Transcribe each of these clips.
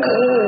그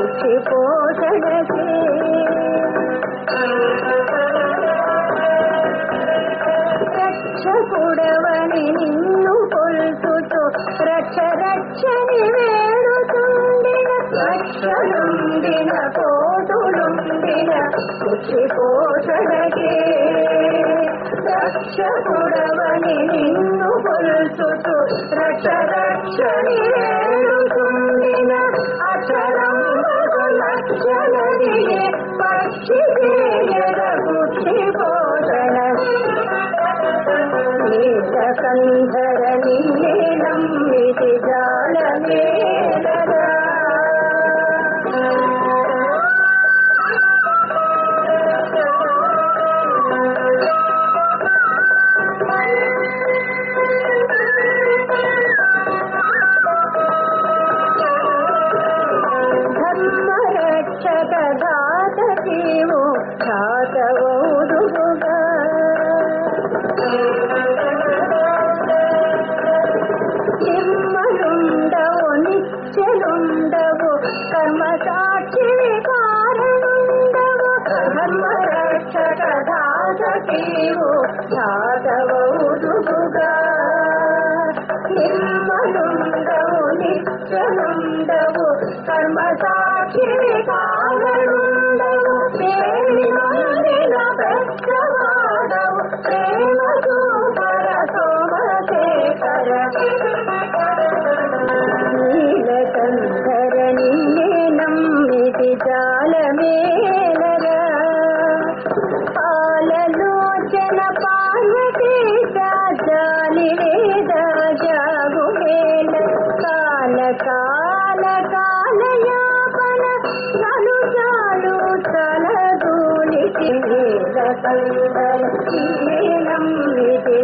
కుచి పోషణకి రక్షకుడవని నిన్ను కొల్చుతూ రక్ష రక్షని వేడుతుండిన లక్షలుండిన కోటులుండిన కుచి పోషణకి రక్షకుడవని నిన్ను కొల్చుతూ రక్ష రక్షని Jasan నిత్యలుండవు కర్మ సాక్షి కారణుండవు. ధర్మరక్షక ఘాతకీవు ఘాతవోదుగా నిర్మలుండవు నిత్యలుండవు కర్మ సాక్షి కారణ కాలయాపన నలు చాలు తలదూలికి నీలకంధర నమ్మితి